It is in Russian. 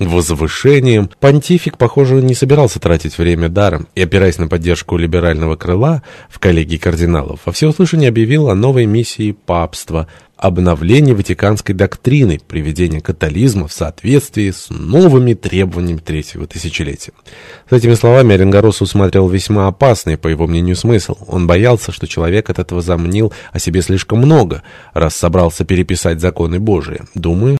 возвышением, понтифик, похоже, не собирался тратить время даром и, опираясь на поддержку либерального крыла в коллегии кардиналов, во всеуслышание объявил о новой миссии папства – обновлении ватиканской доктрины, приведение католизма в соответствии с новыми требованиями третьего тысячелетия. С этими словами Оренгорос усмотрел весьма опасный, по его мнению, смысл. Он боялся, что человек от этого замнил о себе слишком много, раз собрался переписать законы Божии. Думаю,